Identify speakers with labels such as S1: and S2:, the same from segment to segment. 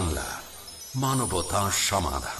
S1: বাংলা মানবতা সমাধান।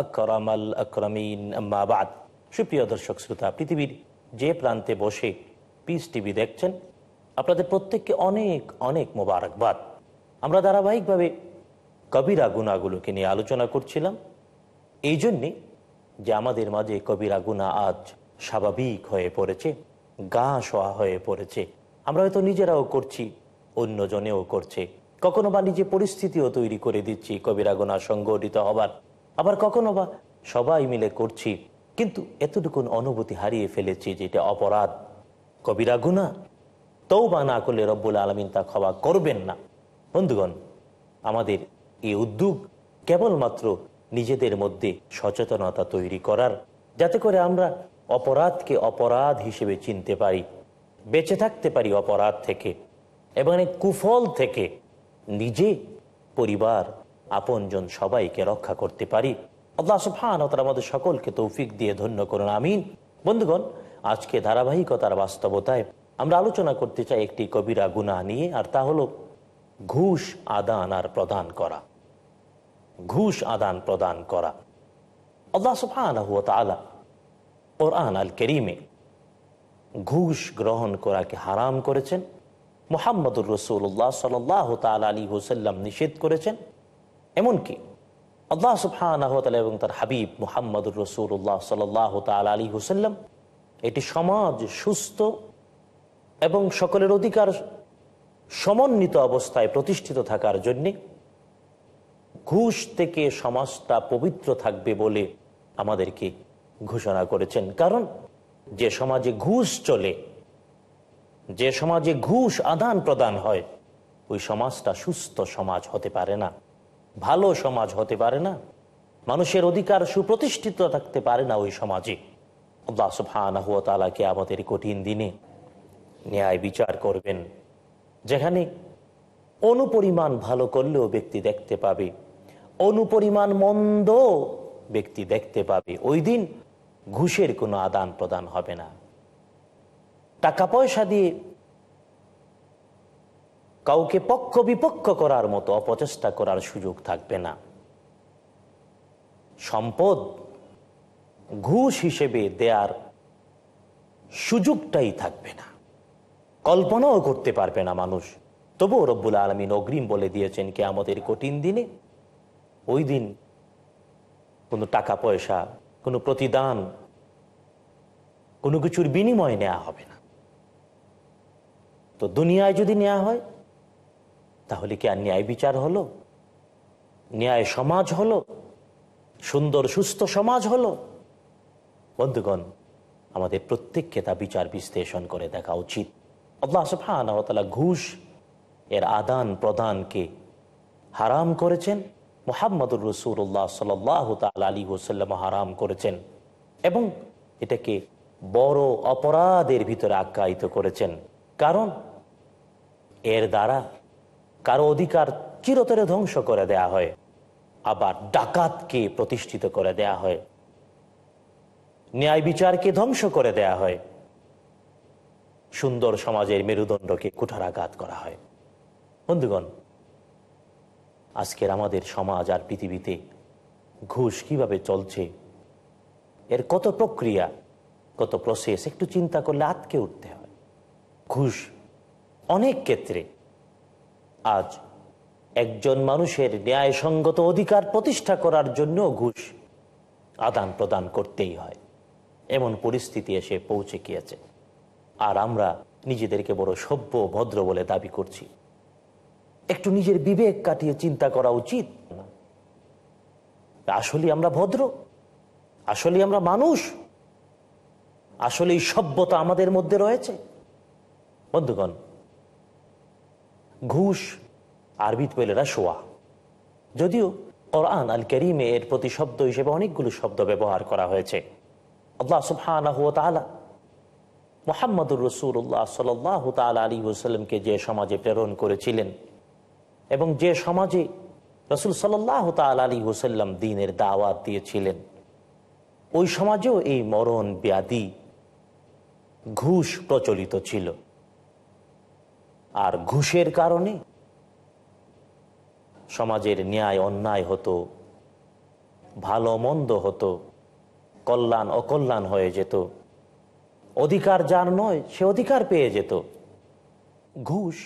S2: আকরামাল আকরামিন সুপ্রিয় দর্শক শ্রোতা, পৃথিবীর যে প্রান্তে বসে পিস টিভি দেখছেন, আপনাদের প্রত্যেককে অনেক অনেক মোবারকবাদ। আমরা ধারাবাহিকভাবে কবিরা গুণাগুলোকে নিয়ে আলোচনা করছিলাম। এই জন্যে যে আমাদের মাঝে কবিরা গুণা আজ স্বাভাবিক হয়ে পড়েছে, গা শোয়া হয়ে পড়েছে। আমরা হয়তো নিজেরাও করছি, অন্যজনেও করছে। কখনো বা নিজে পরিস্থিতিও তৈরি করে দিচ্ছি কবিরা গোনা সংগঠিত হবার। আবার কখনো বা সবাই মিলে করছি, কিন্তু এতটুকুন অনুভূতি হারিয়ে ফেলেছি যে এটা অপরাধ। কবিরা গুণা তৌ বা না করলে রব্বুল আলমিন তা ক্ষমা করবেন না। বন্ধুগণ, আমাদের এই উদ্যোগ কেবলমাত্র নিজেদের মধ্যে সচেতনতা তৈরি করার, যাতে করে আমরা অপরাধকে অপরাধ হিসেবে চিনতে পারি, বেঁচে থাকতে পারি অপরাধ থেকে, এবং কুফল থেকে নিজে পরিবার, আপনজন সবাইকে রক্ষা করতে পারি। আল্লাহ আমাদের সকলকে তৌফিক দিয়ে ধন্য করুন, আমিন। বন্ধুগণ, আজকে ধারাবাহিকতার বাস্তবতায় আমরা আলোচনা করতে চাই একটি কবিরা গুণা নিয়ে, আর তা হলো ঘুষ আদান আর প্রদান করা। ঘুষ আদান প্রদান করা। আল্লাহ সুফান কোরআন আল করিমে ঘুষ গ্রহণ করাকে হারাম করেছেন। মোহাম্মদুর রসুল্লাহ সাল্লাহ তাল আলী হুসাল্লাম নিষেধ করেছেন। এমনকি আল্লাহ সুফান এবং তার হাবিব মোহাম্মদুর রসুল্লাহ সাল্লাহ তাল আলী হুসাল্লাম এটি সমাজ সুস্থ এবং সকলের অধিকার সমন্বিত অবস্থায় প্রতিষ্ঠিত থাকার জন্যে ঘুষ থেকে সমাজটা পবিত্র থাকবে বলে আমাদেরকে ঘোষণা করেছেন। কারণ যে সমাজে ঘুষ চলে যে সমাজে ঘুষ আদান প্রদান হয়, ওই সমাজটা সুস্থ সমাজ হতে পারে না, ভালো সমাজ হতে পারে না, মানুষের অধিকার সুপ্রতিষ্ঠিত থাকতে পারে না ওই সমাজে। তালাকে আমাদের কঠিন দিনে ন্যায় বিচার করবেন, যেখানে অনুপরিমাণ ভালো করলেও ব্যক্তি দেখতে পাবে, অনুপরিমাণ মন্দ ব্যক্তি দেখতে পাবে। ওই দিন ঘুষের কোনো আদান প্রদান হবে না। টাকা পয়সা দিয়ে কাউকে পক্ষ বিপক্ষ করার মতো অপচেষ্টা করার সুযোগ থাকবে না। সম্পদ ঘুষ হিসেবে দেয়ার সুযোগটাই থাকবে না। কল্পনাও করতে পারবে না মানুষ। তবুও রব্বুল আলমিন অগ্রিম বলে দিয়েছেন কে আমাদের কঠিন দিনে ওই দিন কোনো টাকা পয়সা কোনো প্রতিদান, কোনো কিছুর বিনিময় নেওয়া হবে না। তো দুনিয়ায় যদি নেওয়া হয়, তাহলে কি আর ন্যায় বিচার হলো? ন্যায় সমাজ হলো? সুন্দর, সুস্থ সমাজ হলো? বন্ধুগণ, আমাদের প্রত্যেককে তা বিচার বিশ্লেষণ করে দেখা উচিত। আল্লাহ ঘুষ এর আদান প্রদানকে হারাম করেছেন? মোহাম্মদুর রসুল্লাহ সাল আলী ওসাল্লাম হারাম করেছেন এবং এটাকে বড় অপরাধের ভিতরে আখ্যায়িত করেছেন। কারণ এর দ্বারা কারও অধিকার চিরতরে ধ্বংস করে দেয়া হয়, আবার ডাকাতকে প্রতিষ্ঠিত করে দেয়া হয়, ন্যায় বিচারকে ধ্বংস করে দেয়া হয়, সুন্দর সমাজের মেরুদণ্ডকে কুঠারাঘাত করা হয়। বন্ধুগণ, আজকের আমাদের সমাজ আর পৃথিবীতে ঘুষ কীভাবে চলছে, এর কত প্রক্রিয়া, কত প্রসেস একটু চিন্তা করলে আটকে উঠতে হয়। ঘুষ অনেক ক্ষেত্রে আজ একজন মানুষের ন্যায়সঙ্গত অধিকার প্রতিষ্ঠা করার জন্য ঘুষ আদান প্রদান করতেই হয়। এমন পরিস্থিতি এসে পৌঁছে গিয়েছে। আর আমরা নিজেদেরকে বড় সভ্য ভদ্র বলে দাবি করছি। একটু নিজের বিবেক কাটিয়ে চিন্তা করা উচিত। আসলে আমরা ভদ্র, আসলে আমরা মানুষ আসলে সভ্যতা আমাদের মধ্যে রয়েছে। বন্ধুগণ ঘুষ আরবিত পেলেরা শোয়া। যদিও কোরআন আল করিমে এর প্রতি শব্দ হিসেবে অনেকগুলো শব্দ ব্যবহার করা হয়েছে। আল্লাহ তাআলা মোহাম্মদুর রসুল্লাহ সাল্লাহ তাল আলী ওসাল্লামকে যে সমাজে প্রেরণ করেছিলেন এবং যে সমাজে রসুল সাল্লাহ তাল আলী ওসাল্লাম দিনের দাওয়াত দিয়েছিলেন, ওই সমাজেও এই মরণ, ব্যাধি, ঘুষ প্রচলিত ছিল। আর ঘুষের কারণে সমাজের ন্যায় অন্যায় হতো, ভালো মন্দ হতো, কল্যাণ অকল্যাণ হয়ে যেত। অধিকার যার নয়, সে অধিকার পেয়ে যেত। ঘুষ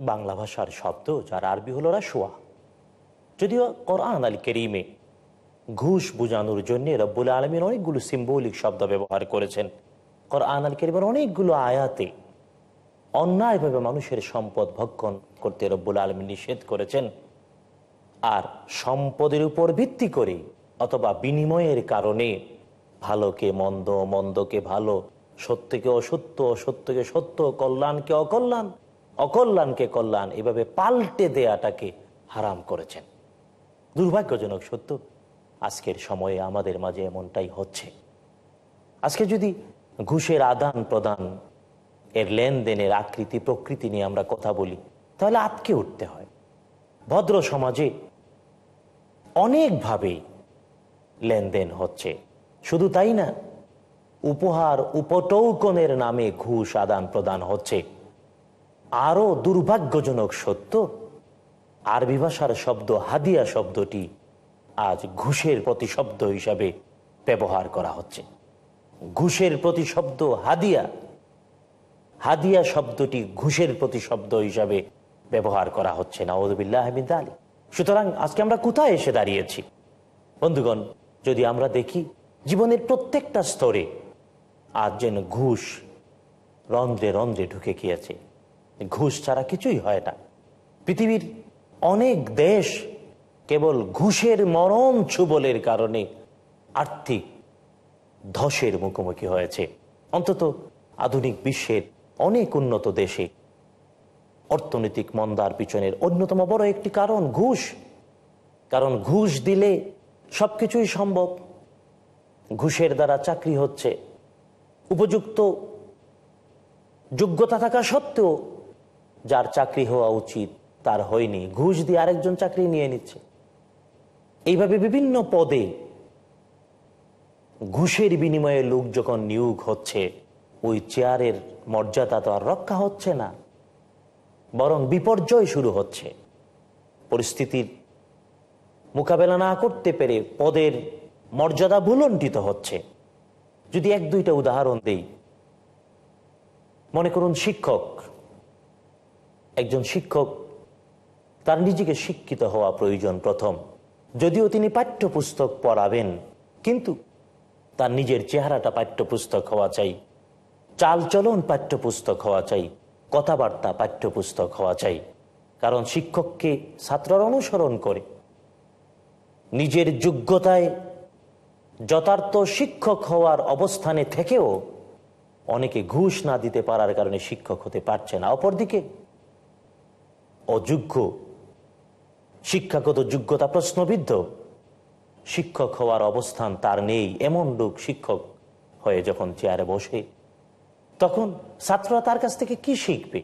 S2: বাংলা ভাষার শব্দ, যার আরবি হল রাসুয়া যদিও কোরআন আল কেরিমে ঘুষ বুঝানোর জন্য রব্বুল আলমীর অনেকগুলো সিম্বলিক শব্দ ব্যবহার করেছেন। কোরআন আল কেরিমের অনেকগুলো আয়াতে অন্যায়ভাবে মানুষের সম্পদ ভক্ষণ করতে রব্বুল আলমী নিষেধ করেছেন। আর সম্পদের উপর ভিত্তি করে অথবা বিনিময়ের কারণে ভালোকে মন্দ, মন্দকে ভালো, সত্যকে অসত্য অসত্যকে সত্য, কল্যাণকে অকল্যাণ, অকল্যাণকে কল্যাণ এভাবে পাল্টে দেয়াটাকে হারাম করেছেন। দুর্ভাগ্যজনক সত্য, আজকের সময়ে আমাদের মাঝে এমনটাই হচ্ছে। আজকে যদি ঘুষের আদান প্রদান এর লেনদেনের আকৃতি, প্রকৃতি নিয়ে আমরা কথা বলি, তাহলে আটকে উঠতে হয়। ভদ্র সমাজে অনেকভাবে লেনদেন হচ্ছে। শুধু তাই না, উপহার উপটৌকনের নামে ঘুষ আদান প্রদান হচ্ছে। আরও দুর্ভাগ্যজনক সত্য, আরবি ভাষার শব্দ, হাদিয়া শব্দটি আজ ঘুষের প্রতিশব্দ হিসাবে ব্যবহার করা হচ্ছে। ঘুষের প্রতিশব্দ, হাদিয়া হাদিয়া শব্দটি ঘুষের প্রতিশব্দ হিসাবে ব্যবহার করা হচ্ছে না ওদবিল্লাহ আলী সুতরাং আজকে আমরা কোথায় এসে দাঁড়িয়েছি? বন্ধুগণ, যদি আমরা দেখি, জীবনের প্রত্যেকটা স্তরে আজ যেন ঘুষ রন্ধ্রে রন্ধ্রে ঢুকে গিয়েছে। ঘুষ ছাড়া কিছুই হয় না। পৃথিবীর অনেক দেশ কেবল ঘুষের মরণ ছুবলের কারণে আর্থিক ধসের মুখোমুখি হয়েছে। অন্তত আধুনিক বিশ্বের অনেক উন্নত দেশে অর্থনৈতিক মন্দার পিছনের অন্যতম বড় একটি কারণ ঘুষ। কারণ ঘুষ দিলে সবকিছুই সম্ভব। ঘুষের দ্বারা চাকরি হচ্ছে। উপযুক্ত যোগ্যতা থাকা সত্ত্বেও যার চাকরি হওয়া উচিত, তার হয়নি। ঘুষ দিয়ে আরেকজন চাকরি নিয়ে নিচ্ছে। এইভাবে বিভিন্ন পদে ঘুষের বিনিময়ে লোক যখন নিয়োগ হচ্ছে ওই চেয়ারের মর্যাদা তো আর রক্ষা হচ্ছে না, বরং বিপর্যয় শুরু হচ্ছে। পরিস্থিতির মোকাবেলা না করতে পেরে পদের মর্যাদা ভুলণ্ঠিত হচ্ছে। যদি এক দুইটা উদাহরণ দেই, মনে করুন শিক্ষক, একজন শিক্ষক, তার নিজেকে শিক্ষিত হওয়া প্রয়োজন প্রথম। যদিও তিনি পাঠ্যপুস্তক পড়াবেন, কিন্তু তার নিজের চেহারাটা পাঠ্যপুস্তক হওয়া চাই। চালচলন পাঠ্যপুস্তক হওয়া চাই, কথাবার্তা পাঠ্যপুস্তক হওয়া চাই, কারণ শিক্ষককে ছাত্ররা অনুসরণ করে। নিজের যোগ্যতায় যথার্থ শিক্ষক হওয়ার অবস্থানে থেকেও অনেকে ঘুষ না দিতে পারার কারণে শিক্ষক হতে পারছে না। অপরদিকে, অযোগ্য, শিক্ষাগত যোগ্যতা প্রশ্নবিদ্ধ, শিক্ষক হওয়ার অবস্থান তার নেই। এমন লোক শিক্ষক হয়ে যখন চেয়ারে বসে তখন ছাত্ররা তার কাছ থেকে কি শিখবে?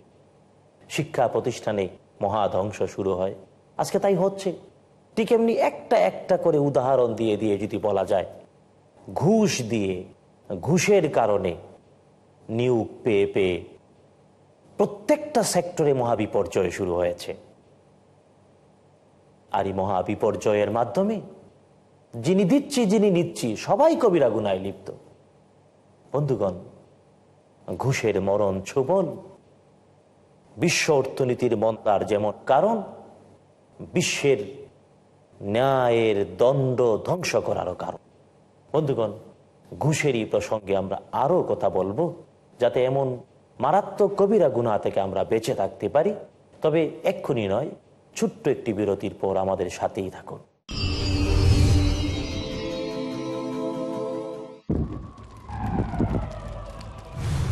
S2: শিক্ষা প্রতিষ্ঠানে মহাধ্বংস শুরু হয়। আজকে তাই হচ্ছে। ঠিক এমনি একটা একটা করে উদাহরণ দিয়ে দিয়ে যদি বলা যায়, ঘুষ দিয়ে, ঘুষের কারণে নিয়োগ পেয়ে পেয়ে প্রত্যেকটা সেক্টরে মহাবিপর্যয় শুরু হয়েছে। আর এই মহাবিপর্যয়ের মাধ্যমে যিনি দিচ্ছি, যিনি নিচ্ছি, সবাই কবিরা গুনায় লিপ্ত। বন্ধুগণ ঘুষের মরণ ছোবন, বিশ্ব অর্থনীতির মন্দার যেমন কারণ, বিশ্বের ন্যায়ের দণ্ড ধ্বংস করারও কারণ। বন্ধুগণ, ঘুষেরই প্রসঙ্গে আমরা আরও কথা বলব, যাতে এমন মারাত্মক কবিরা গুণা থেকে আমরা বেঁচে থাকতে পারি। তবে এক্ষুনি নয়, ছোট্ট একটি বিরতির পর আমাদের সাথেই থাকুন।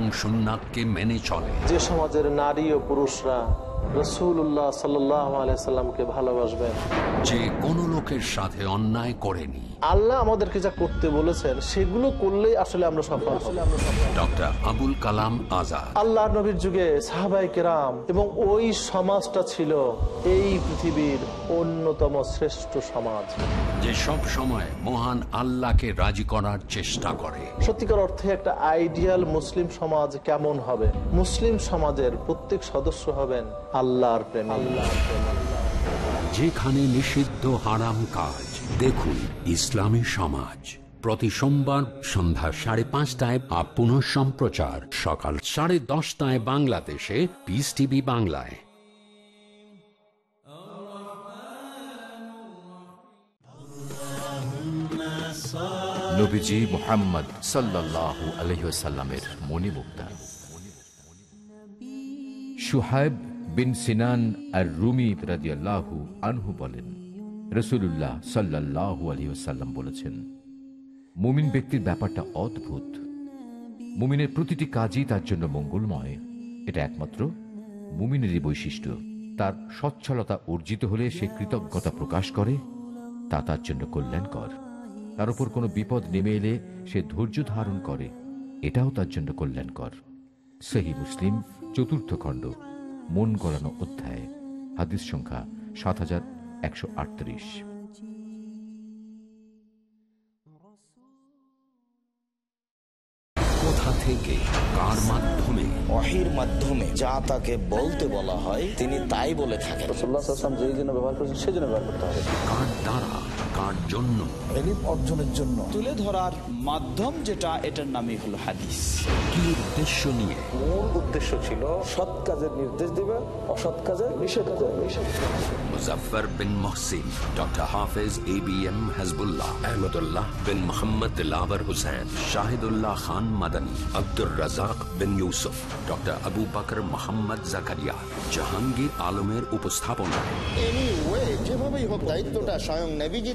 S1: এবং সুন্নাতকে মেনে চলে।
S3: যে সমাজের নারী ও পুরুষরা রসুল্লাহ সাল্লামকে ভালোবাসবেন।
S1: যে কোনো লোকের সাথে অন্যায় করেনি।
S3: আল্লাহ আমাদেরকে যা করতে বলেছেন সেগুলো করলেই আসলে আমরা সফল
S1: ডক্টর আবুল কালাম আজাদ।
S3: আল্লাহ নবীর যুগে সাহাবাই কেরাম এবং ওই সমাজটা ছিল এই পৃথিবীর অন্যতম শ্রেষ্ঠ সমাজ।
S1: যে সব সময় মহান আল্লাহকে রাজি করার চেষ্টা করে।
S3: সত্যিকার অর্থে একটা আইডিয়াল মুসলিম সমাজ কেমন হবে? মুসলিম সমাজের প্রত্যেক সদস্য হবেন আল্লাহর প্রেম।
S1: যেখানে নিষিদ্ধ হারাম কাজ দেখুন ইসলামী সমাজ। প্রতি সোমবার সন্ধ্যা সাড়ে পাঁচটায় বা পুনঃ সম্প্রচার সকাল সাড়ে দশটায় বাংলাদেশে পিস টিভি বাংলায়।
S4: নবীজি মোহাম্মদ সাল্লাল্লাহু আলহিসাল্লামের মণিমুক্তা। সুহাইব বিন সিনান আর রুমি রাদিয়াল্লাহু আনহু বলেন রসুল্লাহ সাল্লাল্লাহু আলহিহাল্লাম বলেছেন, মুমিন ব্যক্তির ব্যাপারটা অদ্ভুত। মুমিনের প্রতিটি কাজই তার জন্য মঙ্গলময়। এটা একমাত্র মুমিনেরই বৈশিষ্ট্য। তার সচ্ছলতা অর্জিত হলে সে কৃতজ্ঞতা প্রকাশ করে, তা তার জন্য কল্যাণকর। তার উপর কোনো বিপদ নেমে এলে সে ধৈর্য ধারণ করে, এটাও তার জন্য কল্যাণকর। সেহী মুসলিম চতুর্থ খণ্ড। মন গলানো অধ্যায় হাদিস সংখ্যা সাত হাজার একশো আটত্রিশ।
S1: কোথা থেকে কার মাধ্যমে?
S5: ওহির মাধ্যমে যা তাকে বলতে বলা হয় তিনি তাই বলে থাকেন।
S3: ব্যবহার করেছেন সেই জন্য ব্যবহার করতে হবে।
S1: কার দ্বারা? কার জন্য।
S6: এলিম অর্জনের জন্য। তুলে ধরার মাধ্যম যেটা এটার নামই হলো হাদিস।
S1: কি উদ্দেশ্য নিয়ে?
S3: মূল উদ্দেশ্য ছিল সৎ কাজের নির্দেশ দিবে অসৎ কাজের নিষেধ করবে। নিষেধ
S1: bin Mohsin doctor Hafez A B M Hajbullah Ahmadullah bin Mohammad Dilawar Hussain Shahidullah Khan Madani Abdur Razzak bin Yusuf doctor Abu Bakr Mohammad Zakaria. Jahangir আলমের উপস্থাপনা।
S5: যেভাবেই হোক দায়িত্বটা স্বয়ং নেভিজি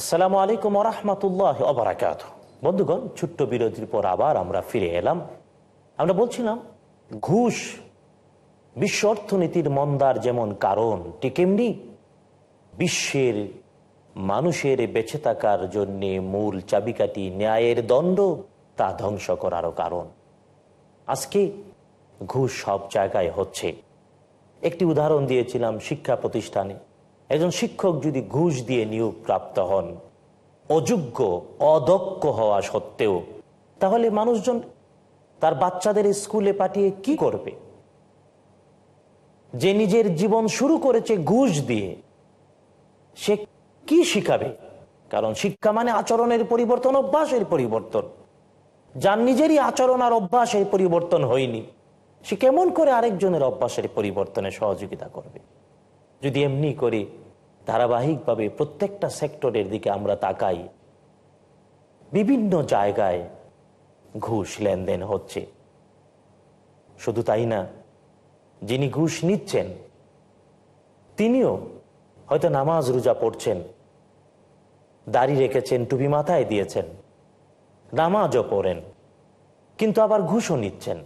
S2: আসসালামু আলাইকুম রহমতুল্লাহ অবরাকাত বন্ধুগণ, ছোট্ট বিরতির পর আবার আমরা ফিরে এলাম। আমরা বলছিলাম, ঘুষ বিশ্ব অর্থনীতির মন্দার যেমন কারণ, ঠিক এমনি বিশ্বের মানুষের বেঁচে থাকার জন্যে মূল চাবিকাঠি ন্যায়ের দণ্ড, তা ধ্বংস করারও কারণ। আজকে ঘুষ সব জায়গায় হচ্ছে। একটি উদাহরণ দিয়েছিলাম শিক্ষা প্রতিষ্ঠানে। একজন শিক্ষক যদি ঘুষ দিয়ে নিয়োগ প্রাপ্ত হন, অযোগ্য, অদক্ষ হওয়া সত্ত্বেও, তাহলে মানুষজন তার বাচ্চাদের স্কুলে পাঠিয়ে কি করবে? যে নিজের জীবন শুরু করেছে ঘুষ দিয়ে, সে কি শিখাবে? কারণ শিক্ষা মানে আচরণের পরিবর্তন, অভ্যাসের পরিবর্তন। যার নিজেরই আচরণ আর অভ্যাসের পরিবর্তন হয়নি, সে কেমন করে আরেকজনের অভ্যাসের পরিবর্তনে সহযোগিতা করবে? যদি এমনি করে ধারাবাহিকভাবে প্রত্যেকটা সেক্টরের দিকে আমরা তাকাই, বিভিন্ন জায়গায় ঘুষ লেনদেন হচ্ছে। শুধু তাই না, যিনি ঘুষ নিচ্ছেন, তিনিও হয়তো নামাজ রোজা পড়ছেন, দাড়ি রেখেছেন, টুপি মাথায় দিয়েছেন, নামাজও পড়েন, কিন্তু আবার ঘুষও নিচ্ছেন।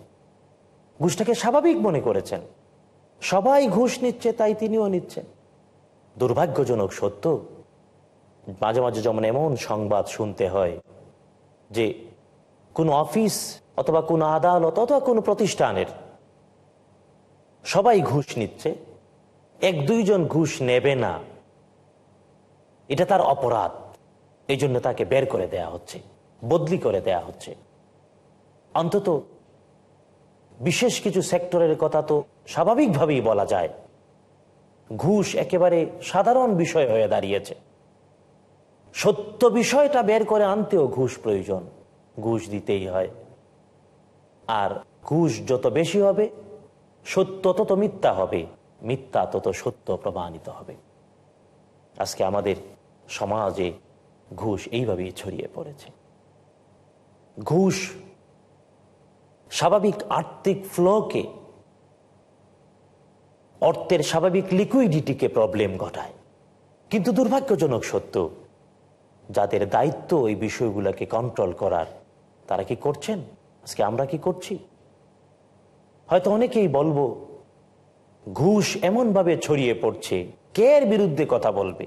S2: ঘুষটাকে স্বাভাবিক মনে করেছেন। সবাই ঘুষ নিচ্ছে, তাই তিনিও নিচ্ছেন। দুর্ভাগ্যজনক সত্য, মাঝে মাঝে যেমন এমন সংবাদ শুনতে হয় যে কোনো অফিস অথবা কোনো আদালত অথবা কোনো প্রতিষ্ঠানের সবাই ঘুষ নিচ্ছে, এক দুইজন ঘুষ নেবে না। এটা তার অপরাধ। এই জন্য তাকে বের করে দেয়া হচ্ছে, বদলি করে দেয়া হচ্ছে। অন্তত বিশেষ কিছু সেক্টরের কথা তো স্বাভাবিকভাবেই বলা যায়। ঘুষ একেবারে সাধারণ বিষয় হয়ে দাঁড়িয়েছে। সত্য বিষয়টা বের করে আনতেও ঘুষ প্রয়োজন, ঘুষ দিতেই হয়। আর ঘুষ যত বেশি হবে, সত্য তত মিথ্যা হবে, মিথ্যা তত সত্য প্রমাণিত হবে। আজকে আমাদের সমাজে ঘুষ এইভাবেই ছড়িয়ে পড়েছে। ঘুষ স্বাভাবিক আর্থিক ফ্লোকে অর্থের স্বাভাবিক লিকুইডিটিকে প্রবলেম ঘটায়। কিন্তু দুর্ভাগ্যজনক সত্য, যাদের দায়িত্ব এই বিষয়গুলোকে কন্ট্রোল করার, তারা কি করছেন? আজকে আমরা কি করছি? হয়তো অনেকেই বলব, ঘুষ এমনভাবে ছড়িয়ে পড়ছে, কে এর বিরুদ্ধে কথা বলবে?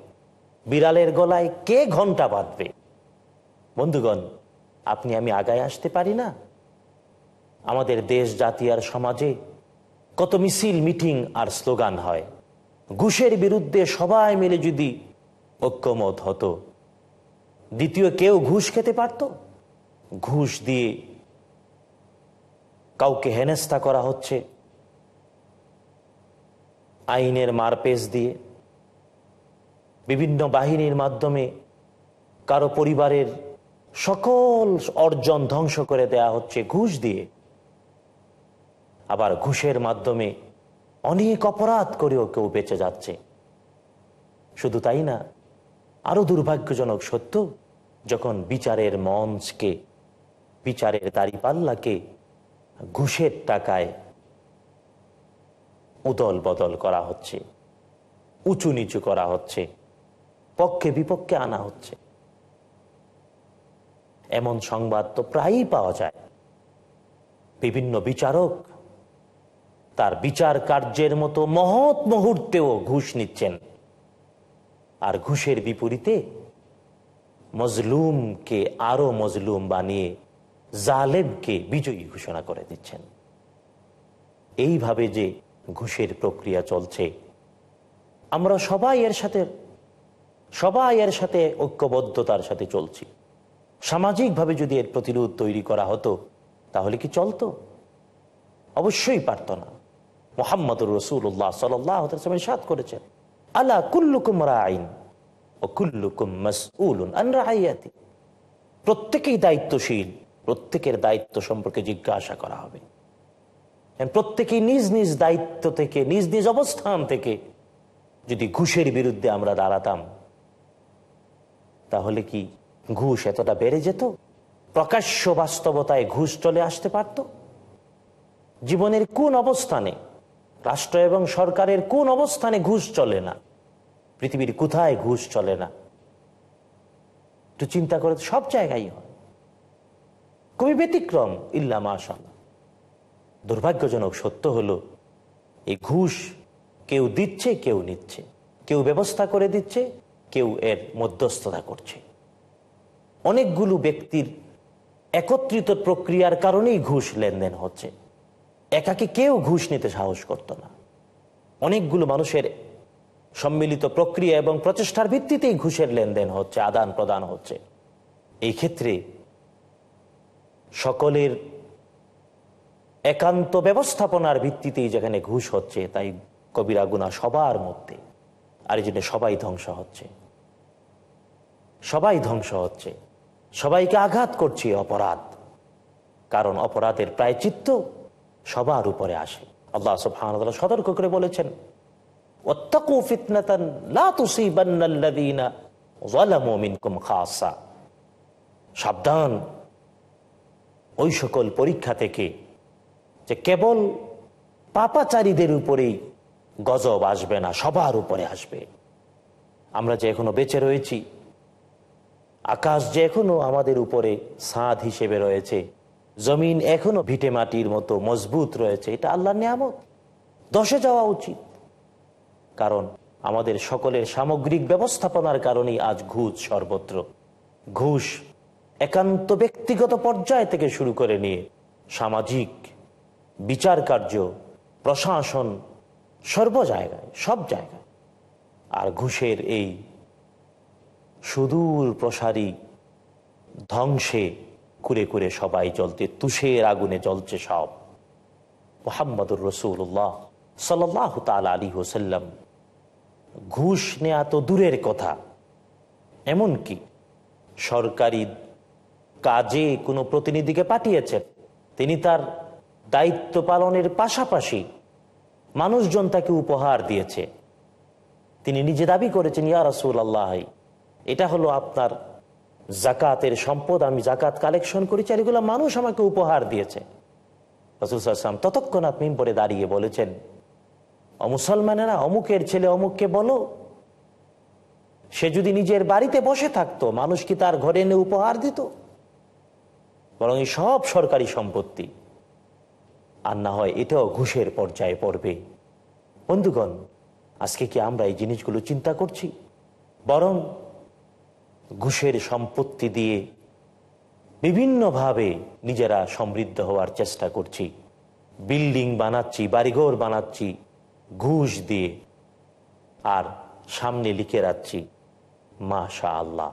S2: বিড়ালের গলায় কে ঘণ্টা বাঁধবে? বন্ধুগণ, আপনি আমি আগায় আসতে পারি না? আমাদের দেশ, জাতি আর সমাজে কত মিছিল, মিটিং আর স্লোগান হয়। ঘুষের বিরুদ্ধে সবাই মিলে যদি ঐক্যমত হতো, দ্বিতীয় কেউ ঘুষ খেতে পারত? ঘুষ দিয়ে কাউকে হেনস্থা করা হচ্ছে? আইনের মারপেশ দিয়ে বিভিন্ন বাহিনীর মাধ্যমে কারও পরিবারের সকল অর্জন ধ্বংস করে দেয়া হচ্ছে, ঘুষ দিয়ে। আবার ঘুষের মাধ্যমে অনেক অপরাধ করেও কেউ বেঁচে যাচ্ছে। শুধু তাই না আরও দুর্ভাগ্যজনক সত্য, যখন বিচারের মঞ্চকে, বিচারের দাড়িপাল্লাকে ঘুষের টাকায় উদল বদল করা হচ্ছে, উঁচু নিচু করা হচ্ছে, পক্ষে বিপক্ষে আনা হচ্ছে। এমন সংবাদ তো প্রায়ই পাওয়া যায়। বিভিন্ন বিচারক তার বিচার কার্যের মতো মহৎ মুহূর্তেও ঘুষ নিচ্ছেন। আর ঘুষের বিপরীতে মজলুমকে আরও মজলুম বানিয়ে জালেবকে বিজয়ী ঘোষণা করে দিচ্ছেন। এইভাবে যে ঘুষের প্রক্রিয়া চলছে, আমরা সবাই এর সাথে, সবাই এর সাথে ঐক্যবদ্ধতার সাথে চলছি। সামাজিকভাবে যদি এর প্রতিরোধ তৈরি করা হতো, তাহলে কি চলতো? অবশ্যই পারত না। মোহাম্মদুর রসুল্লাহ সাল্লাম সাত করেছেন। আল্লাহ কুল্লুকুম রাইন ও কুল্লুকুম মাসউলুন প্রত্যেকেই দায়িত্বশীল, প্রত্যেকের দায়িত্ব সম্পর্কে জিজ্ঞাসা করা হবে। প্রত্যেকেই নিজ নিজ দায়িত্ব থেকে, নিজ নিজ অবস্থান থেকে যদি ঘুষের বিরুদ্ধে আমরা দাঁড়াতাম, তাহলে কি ঘুষ এতটা বেড়ে যেত? প্রকাশ্য বাস্তবতায় ঘুষ চলে আসতে পারত? জীবনের কোন অবস্থানে রাষ্ট্র এবং সরকারের কোন অবস্থানে ঘুষ চলে না? পৃথিবীর কোথায় ঘুষ চলে না? একটু চিন্তা করে সব জায়গায় হয়। খুবই ব্যতিক্রম, ইল্লা মাশাল দুর্ভাগ্যজনক সত্য হলো, এই ঘুষ কেউ দিচ্ছে, কেউ নিচ্ছে। কেউ ব্যবস্থা করে দিচ্ছে, কেউ এর মধ্যস্থতা করছে। অনেকগুলো ব্যক্তির একত্রিত প্রক্রিয়ার কারণেই ঘুষ লেনদেন হচ্ছে। একাকে কেউ ঘুষ নিতে সাহস করত না। অনেকগুলো মানুষের সম্মিলিত প্রক্রিয়া এবং প্রচেষ্টার ভিত্তিতেই ঘুষের লেনদেন হচ্ছে, আদান প্রদান হচ্ছে। এই ক্ষেত্রে সকলের একান্ত ব্যবস্থাপনার ভিত্তিতেই যেখানে ঘুষ হচ্ছে, তাই কবিরা গুণা সবার মধ্যে। আর এই জন্য সবাই ধ্বংস হচ্ছে। সবাই ধ্বংস হচ্ছে। সবাইকে আঘাত করছে অপরাধ। কারণ অপরাধের প্রায় চিত্ত সবার উপরে আসে। আল্লাহ সুবহান সতর্ক করে বলেছেন লা সাবধান ওই সকল পরীক্ষা থেকে যে কেবল পাপাচারীদের উপরেই গজব আসবে না, সবার উপরে আসবে। আমরা যে এখনও বেঁচে রয়েছি, আকাশ যে এখনও আমাদের উপরে সাঁধ হিসেবে রয়েছে জমিন এখনও ভিটে মাটির মতো মজবুত রয়েছে, এটা আল্লাহর নিয়ামত। দশে যাওয়া উচিত। কারণ আমাদের সকলের সামগ্রিক ব্যবস্থাপনার কারণেই আজ ঘুষ সর্বত্র। ঘুষ একান্ত ব্যক্তিগত পর্যায় থেকে শুরু করে নিয়ে সামাজিক বিচার কার্য, প্রশাসন সর্ব জায়গায় সব জায়গায়। আর ঘুষের এই সুদূর প্রসারী ধ্বংসে কুরে কুরে সবাই জ্বলতে তুষের আগুনে জ্বলছে সব। মোহাম্মদুর রসুল্লাহ সাল্লাহ তাল আলী হোসাল্লাম ঘুষ নেয়া তো দূরের কথা। এমনকি সরকারি কাজে কোনো প্রতিনিধিকে পাঠিয়েছেন, তিনি তার দায়িত্ব পালনের পাশাপাশি মানুষজন তাকে উপহার দিয়েছে। তিনি নিজে দাবি করেছেন, ইয়া রসুল আল্লাহ এটা হলো আপনার জাকাতের সম্পদ, আমি জাকাত কালেকশন করেছি আর এগুলো মানুষ আমাকে উপহার দিয়েছে। রসুল সাল্লাম ততক্ষণাৎ মিম্বরে দাঁড়িয়ে বলেছেন অমুসলমানেরা অমুকের ছেলে অমুককে বলো। সে যদি নিজের বাড়িতে বসে থাকতো, মানুষ কি তার ঘরে এনে উপহার দিত? বরং এই সব সরকারি সম্পত্তি, আর না হয় এটাও ঘুষের পর্যায়ে পড়বে। বন্ধুগণ, আজকে কি আমরা এই জিনিসগুলো চিন্তা করছি? বরং ঘুষের সম্পত্তি দিয়ে বিভিন্নভাবে নিজেরা সমৃদ্ধ হওয়ার চেষ্টা করছি। বিল্ডিং বানাচ্ছি, বাড়িঘর বানাচ্ছি, ঘুষ দিয়ে। আর সামনে লিখে রাখছি মাশা আল্লাহ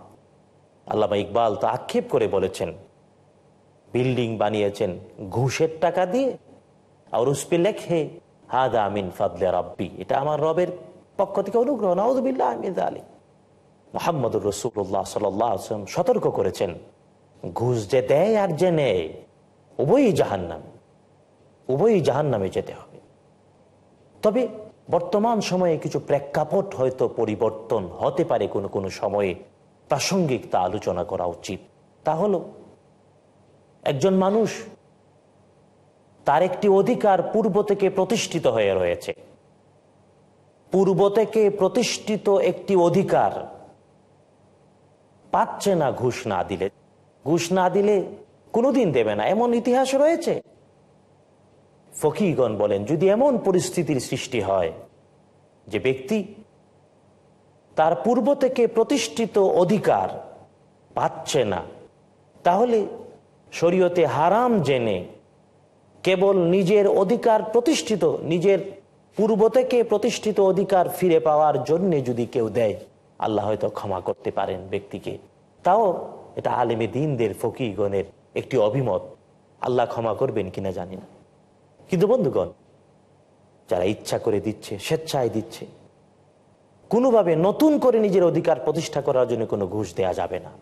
S2: আল্লামা ইকবাল তো আক্ষেপ করে বলেছেন, বিল্ডিং বানিয়েছেন ঘুষের টাকা দিয়ে। আর উসপে লেখে, হাদা আমিন ফাদলে রব্বি। এটা আমার রবের পক্ষ থেকে অনুগ্রহ নওয়াজবিল্লাহ আহমেদ আলী মোহাম্মদুর রসুল্লাহ সাল্লাম সতর্ক করেছেন, ঘুষ যে দেয় আর যে নেয়, উভয়ই জাহান্নাম, উভয়ই জাহান্নামে যেতে হবে। তবে বর্তমান সময়ে কিছু প্রেক্ষাপট হয়তো পরিবর্তন হতে পারে কোনো কোনো সময়ে, প্রাসঙ্গিক তা আলোচনা করা উচিত। তা হলো, একজন মানুষ তার একটি অধিকার পূর্ব থেকে প্রতিষ্ঠিত হয়ে রয়েছে। পূর্ব থেকে প্রতিষ্ঠিত একটি অধিকার পাচ্ছে না ঘুষ না দিলে। ঘুষ না দিলে কোনোদিন দেবে না, এমন ইতিহাস রয়েছে। ফকিগণ বলেন, যদি এমন পরিস্থিতির সৃষ্টি হয় যে ব্যক্তি তার পূর্ব থেকে প্রতিষ্ঠিত অধিকার পাচ্ছে না, তাহলে শরীয়তে হারাম জেনে কেবল নিজের অধিকার প্রতিষ্ঠিত, নিজের পূর্ব থেকে প্রতিষ্ঠিত অধিকার ফিরে পাওয়ার জন্য যদি কেউ দেয়। আল্লাহ হয়তো ক্ষমা করতে পারেন ব্যক্তিকে। তাও এটা আলেমে দিনদের, ফকিগণের একটি অভিমত। আল্লাহ ক্ষমা করবেন কিনা জানি না। কিন্তু বন্ধুগণ, যারা ইচ্ছা করে দিচ্ছে, স্বেচ্ছায় দিচ্ছে, কোনোভাবে নতুন করে নিজের অধিকার প্রতিষ্ঠা করার জন্য কোনো ঘুষ দেয়া যাবে না।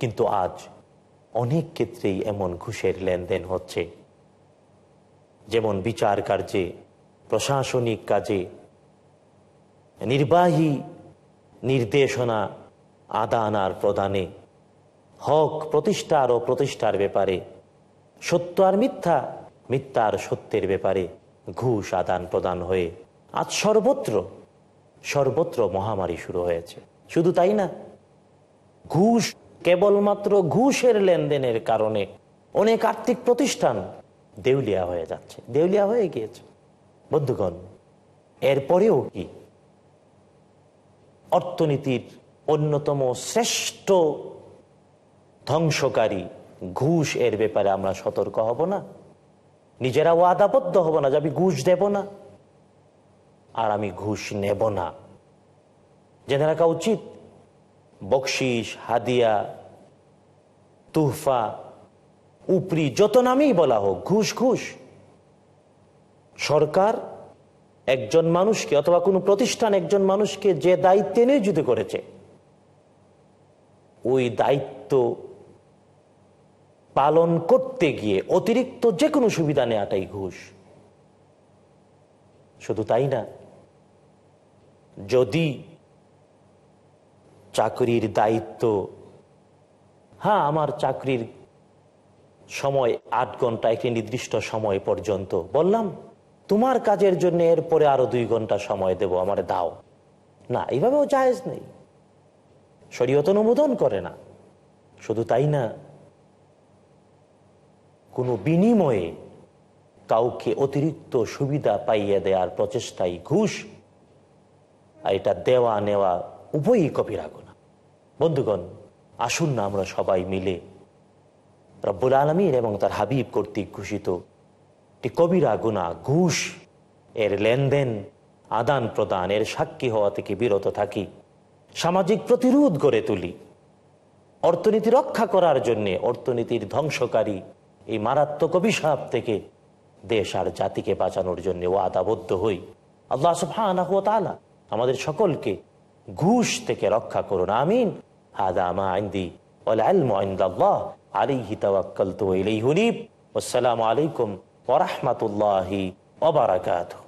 S2: কিন্তু আজ অনেক ক্ষেত্রেই এমন ঘুষের লেনদেন হচ্ছে। যেমন বিচার কার্যে, প্রশাসনিক কাজে, নির্বাহী নির্দেশনা আদান আর প্রদানে, হক প্রতিষ্ঠার ও প্রতিষ্ঠার ব্যাপারে, সত্য আর মিথ্যা মিথ্যা আর সত্যের ব্যাপারে ঘুষ আদান প্রদান হয়ে আজ সর্বত্র সর্বত্র মহামারী শুরু হয়েছে। শুধু তাই না, ঘুষ কেবলমাত্র ঘুষের লেনদেনের কারণে অনেক আর্থিক প্রতিষ্ঠান দেউলিয়া হয়ে যাচ্ছে, দেউলিয়া হয়ে গিয়েছে। বন্ধুগণ, এরপরেও কি? অর্থনীতির অন্যতম শ্রেষ্ঠ ধ্বংসকারী ঘুষ এর ব্যাপারে আমরা সতর্ক হব না। নিজেরা ওয়াদাবদ্ধ হব না যে আমি ঘুষ দেব না আর আমি ঘুষ নেব না। জেনে রাখা উচিত বকশিস হাদিয়া, তুহফা, উপরি যত নামেই বলা হোক, ঘুষ ঘুষ। সরকার একজন মানুষকে অথবা কোনো প্রতিষ্ঠান একজন মানুষকে যে দায়িত্বে নিয়োজিত করেছে, ওই দায়িত্ব পালন করতে গিয়ে অতিরিক্ত যে কোনো সুবিধা নেওয়াটাই ঘুষ। শুধু তাই না, যদি চাকরির দায়িত্ব হ্যাঁ আমার চাকরির সময় আট ঘণ্টা একটি নির্দিষ্ট সময় পর্যন্ত, বললাম তোমার কাজের জন্য এরপরে আরও দুই ঘণ্টা সময় দেব, আমার দাও। না, এইভাবেও জায়েজ নেই। শরীয়ত অনুমোদন করে না। শুধু তাই না, কোনো বিনিময়ে কাউকে অতিরিক্ত সুবিধা পাইয়ে দেওয়ার প্রচেষ্টাই ঘুষ, আর এটা দেওয়া নেওয়া উভয়ই কবিরা গুণা বন্ধুগণ, আসুন না আমরা সবাই মিলে রব্বুল আলমীর এবং তার হাবিব কর্তৃক ঘোষিত একটি কবিরা গুণা, ঘুষ। এর লেনদেন, আদান প্রদান, এর সাক্ষী হওয়া থেকে বিরত থাকি। সামাজিক প্রতিরোধ গড়ে তুলি। অর্থনীতি রক্ষা করার জন্যে অর্থনীতির ধ্বংসকারী এই মারাত্মক অভিশাপ থেকে দেশ আর জাতিকে বাঁচানোর জন্য ওয়াদাবদ্ধ হই। আল্লাহ সুবহানাহু ওয়া তাআলা আমাদের সকলকে ঘুষ থেকে রক্ষা করুন। আমিন। হাদা মা ইনদি ওয়াল ইলমু ইনদাল্লাহ। আলাইহি তাওয়াক্কালতু ওয়া ইলাইহি উনীব। আসসালামু আলাইকুম ورحمة
S7: الله وبركاته.